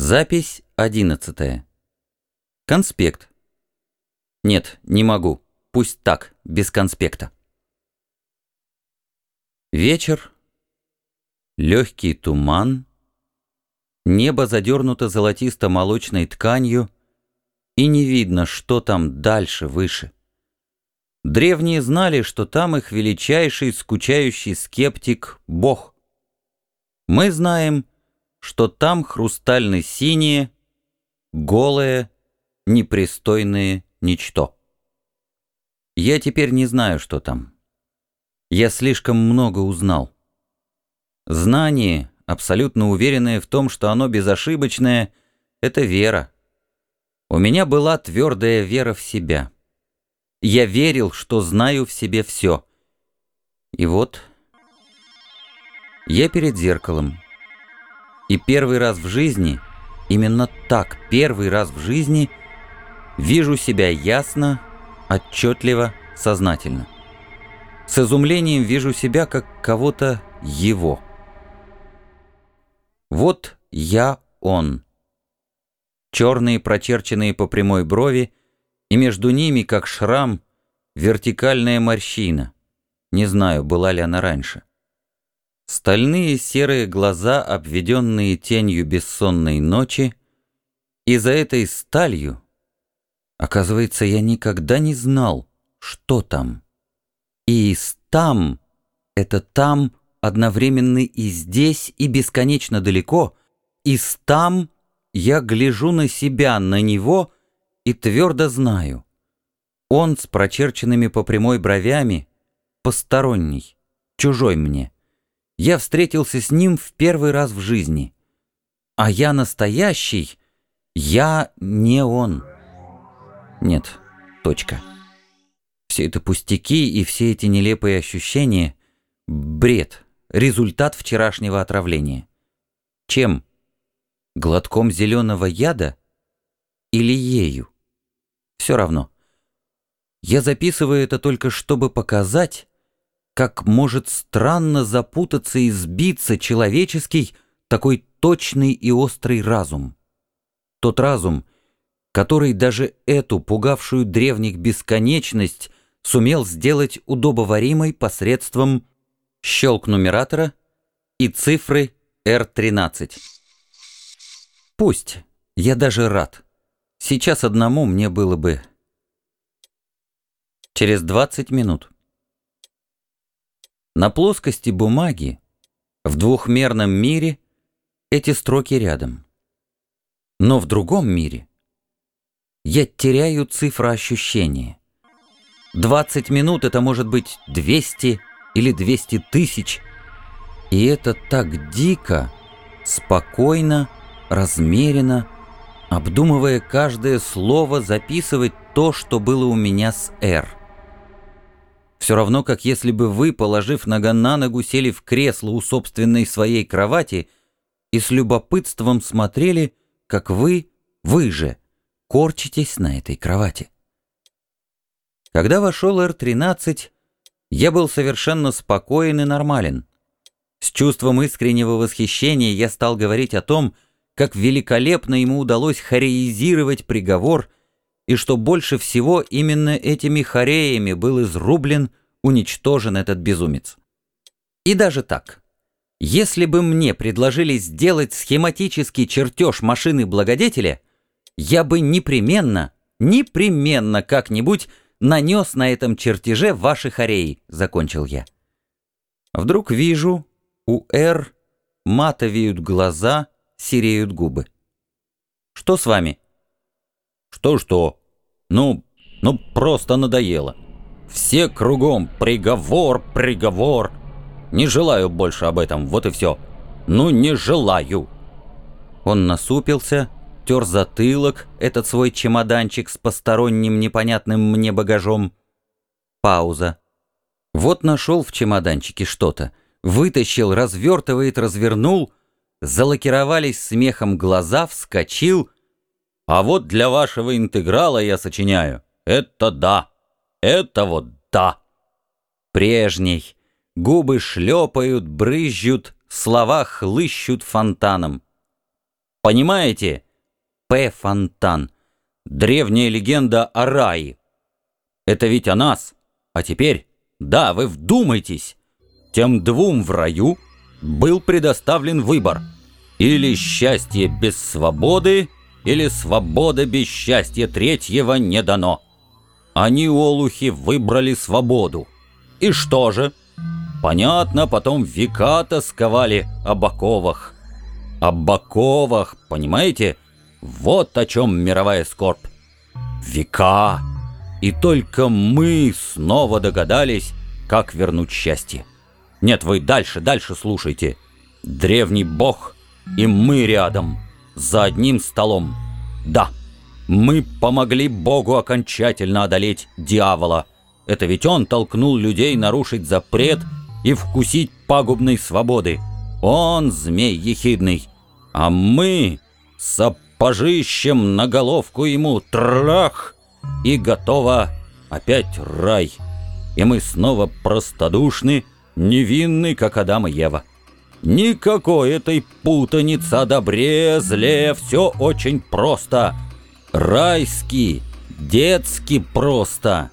Запись одиннадцатая. Конспект. Нет, не могу. Пусть так, без конспекта. Вечер. Легкий туман. Небо задернуто золотисто-молочной тканью, и не видно, что там дальше, выше. Древние знали, что там их величайший скучающий скептик — Бог. Мы знаем — что там хрустально-синие, голое, непристойное ничто. Я теперь не знаю, что там. Я слишком много узнал. Знание, абсолютно уверенное в том, что оно безошибочное, — это вера. У меня была твердая вера в себя. Я верил, что знаю в себе все. И вот я перед зеркалом. И первый раз в жизни, именно так, первый раз в жизни, вижу себя ясно, отчетливо, сознательно. С изумлением вижу себя как кого-то его. Вот я он. Черные, прочерченные по прямой брови, и между ними, как шрам, вертикальная морщина. Не знаю, была ли она раньше. Стальные серые глаза, обведенные тенью бессонной ночи, и за этой сталью, оказывается, я никогда не знал, что там. И «там» — это «там» одновременно и здесь, и бесконечно далеко, из «там» я гляжу на себя, на него, и твердо знаю. Он с прочерченными по прямой бровями, посторонний, чужой мне — я встретился с ним в первый раз в жизни. А я настоящий, я не он. Нет, точка. Все это пустяки и все эти нелепые ощущения — бред, результат вчерашнего отравления. Чем? Глотком зеленого яда или ею? Все равно. Я записываю это только чтобы показать, как может странно запутаться и сбиться человеческий такой точный и острый разум. Тот разум, который даже эту пугавшую древних бесконечность сумел сделать удобоваримой посредством щелк нумератора и цифры R13. Пусть, я даже рад. Сейчас одному мне было бы... Через 20 минут. На плоскости бумаги, в двухмерном мире, эти строки рядом. Но в другом мире я теряю цифру ощущения. 20 минут это может быть 200 или 200 тысяч. И это так дико, спокойно, размеренно, обдумывая каждое слово, записывать то, что было у меня с «Р». Все равно, как если бы вы, положив нога на ногу, сели в кресло у собственной своей кровати и с любопытством смотрели, как вы, вы же, корчитесь на этой кровати. Когда вошел Р-13, я был совершенно спокоен и нормален. С чувством искреннего восхищения я стал говорить о том, как великолепно ему удалось хореизировать приговор и что больше всего именно этими хореями был изрублен, уничтожен этот безумец. И даже так. Если бы мне предложили сделать схематический чертеж машины благодетеля, я бы непременно, непременно как-нибудь нанес на этом чертеже ваши хореи, закончил я. Вдруг вижу, у Р матовеют глаза, сереют губы. Что с вами? Что-что? Ну, ну просто надоело. Все кругом приговор, приговор. Не желаю больше об этом, вот и все. Ну, не желаю. Он насупился, тер затылок, этот свой чемоданчик с посторонним непонятным мне багажом. Пауза. Вот нашел в чемоданчике что-то. Вытащил, развертывает, развернул. Залакировались смехом глаза, вскочил — а вот для вашего интеграла я сочиняю. Это да. Это вот да. Прежний. Губы шлепают, брызжут, слова хлыщут фонтаном. Понимаете? П. Фонтан. Древняя легенда о рае. Это ведь о нас. А теперь, да, вы вдумайтесь, тем двум в раю был предоставлен выбор. Или счастье без свободы, или свобода без счастья третьего не дано. Они, олухи, выбрали свободу. И что же? Понятно, потом века тосковали об оковах. Об оковах, понимаете? Вот о чем мировая скорбь. Века. И только мы снова догадались, как вернуть счастье. Нет, вы дальше, дальше слушайте. Древний бог и мы рядом, за одним столом. Да, мы помогли богу окончательно одолеть дьявола. Это ведь он толкнул людей нарушить запрет и вкусить пагубной свободы. Он змей ехидный. А мы сапожищем на головку ему трах, и готово опять рай. И мы снова простодушны, невинны, как Адам и Ева. Никакой этой путаницы о добре, зле, все очень просто. Райский, детски просто.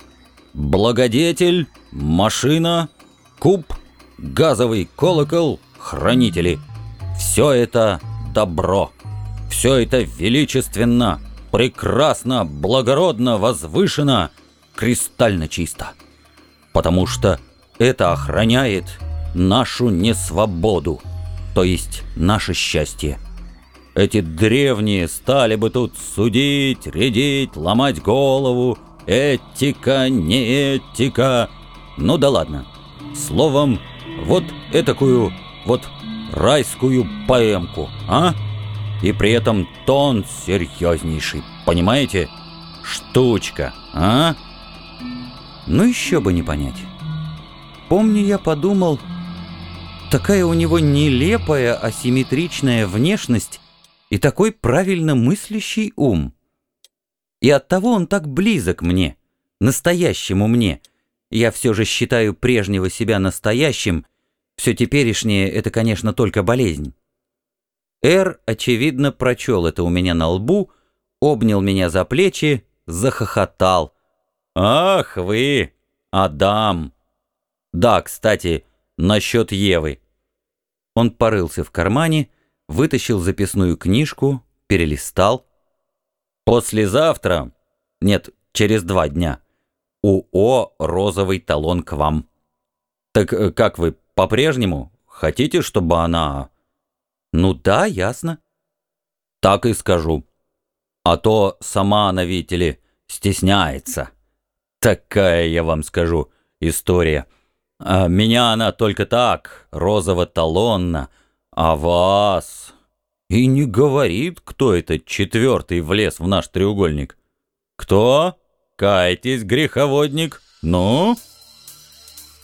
Благодетель, машина, куб, газовый колокол, хранители. Все это добро. Все это величественно, прекрасно, благородно, возвышенно, кристально чисто. Потому что это охраняет нашу несвободу, то есть наше счастье. Эти древние стали бы тут судить, рядить, ломать голову, этика, не этика. Ну да ладно. Словом, вот этакую вот райскую поэмку, а? И при этом тон серьезнейший, понимаете? Штучка, а? Ну еще бы не понять. Помню, я подумал, такая у него нелепая, асимметричная внешность и такой правильно мыслящий ум. И оттого он так близок мне, настоящему мне. Я все же считаю прежнего себя настоящим, все теперешнее — это, конечно, только болезнь. Эр, очевидно, прочел это у меня на лбу, обнял меня за плечи, захохотал. «Ах вы, Адам!» «Да, кстати, насчет Евы». Он порылся в кармане, вытащил записную книжку, перелистал. «Послезавтра, нет, через два дня, у О розовый талон к вам. Так э, как вы, по-прежнему, хотите, чтобы она...» «Ну да, ясно». «Так и скажу. А то сама она, видите ли, стесняется. Такая, я вам скажу, история». А меня она только так, розово-талонно, а вас... И не говорит, кто этот четвертый влез в наш треугольник. Кто? Кайтесь, греховодник. Ну?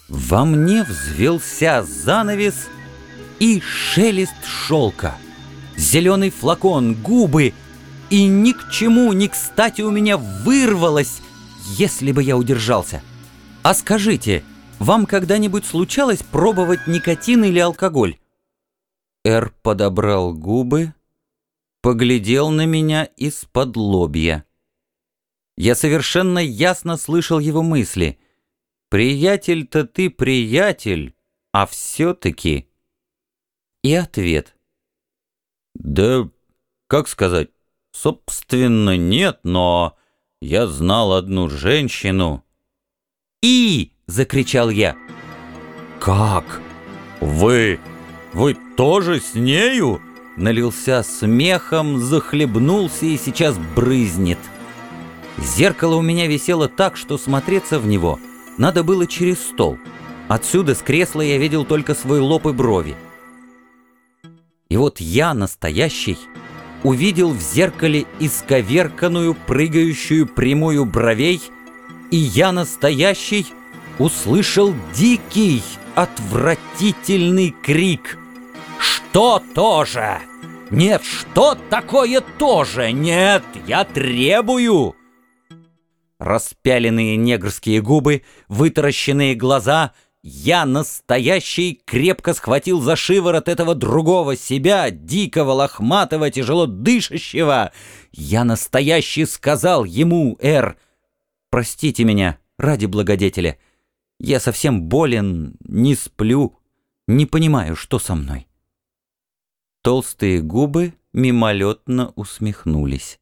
Во мне взвелся занавес и шелест шелка. Зеленый флакон, губы, и ни к чему, ни кстати у меня вырвалось, если бы я удержался. А скажите, вам когда-нибудь случалось пробовать никотин или алкоголь?» Эр подобрал губы, поглядел на меня из-под лобья. Я совершенно ясно слышал его мысли. «Приятель-то ты приятель, а все-таки...» И ответ. «Да, как сказать, собственно, нет, но я знал одну женщину...» «И!» Закричал я. «Как? Вы? Вы тоже с нею?» Налился смехом, захлебнулся и сейчас брызнет. Зеркало у меня висело так, что смотреться в него надо было через стол. Отсюда, с кресла, я видел только свой лоб и брови. И вот я, настоящий, увидел в зеркале исковерканную, прыгающую прямую бровей, и я, настоящий, услышал дикий, отвратительный крик. «Что тоже? Нет, что такое тоже? Нет, я требую!» Распяленные негрские губы, вытаращенные глаза, Я настоящий крепко схватил за шиворот этого другого себя, дикого, лохматого, тяжело дышащего. Я настоящий сказал ему, Эр, простите меня, ради благодетеля. Я совсем болен, не сплю, не понимаю, что со мной. Толстые губы мимолетно усмехнулись.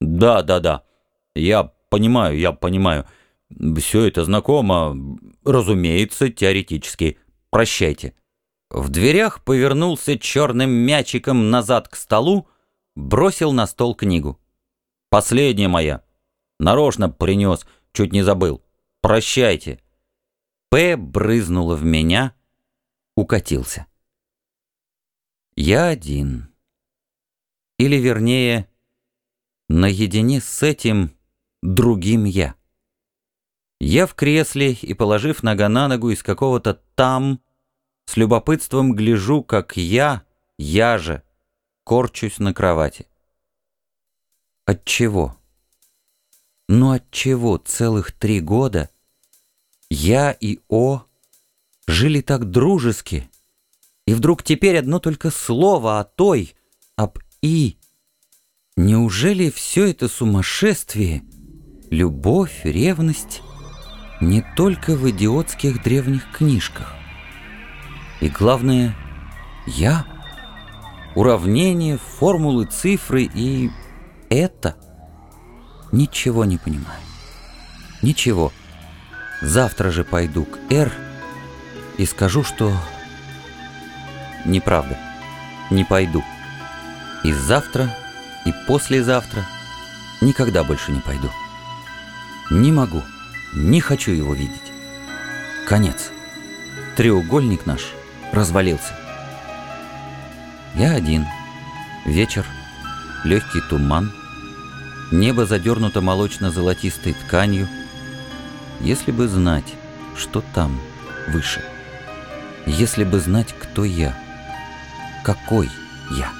«Да, да, да, я понимаю, я понимаю». Все это знакомо, разумеется, теоретически. Прощайте. В дверях повернулся черным мячиком назад к столу, бросил на стол книгу. Последняя моя. Нарочно принес, чуть не забыл. Прощайте. П брызнула в меня, укатился. Я один. Или, вернее, наедине с этим другим я. Я в кресле и, положив нога на ногу из какого-то там, с любопытством гляжу, как я, я же, корчусь на кровати. От чего? Ну от чего целых три года я и О жили так дружески, и вдруг теперь одно только слово о той, об И. Неужели все это сумасшествие, любовь, ревность не только в идиотских древних книжках. И главное, я, уравнения, формулы, цифры и это ничего не понимаю. Ничего. Завтра же пойду к Р и скажу, что... Неправда. Не пойду. И завтра, и послезавтра никогда больше не пойду. Не могу. Не хочу его видеть. Конец. Треугольник наш развалился. Я один. Вечер. Легкий туман. Небо задернуто молочно-золотистой тканью. Если бы знать, что там, выше. Если бы знать, кто я. Какой я.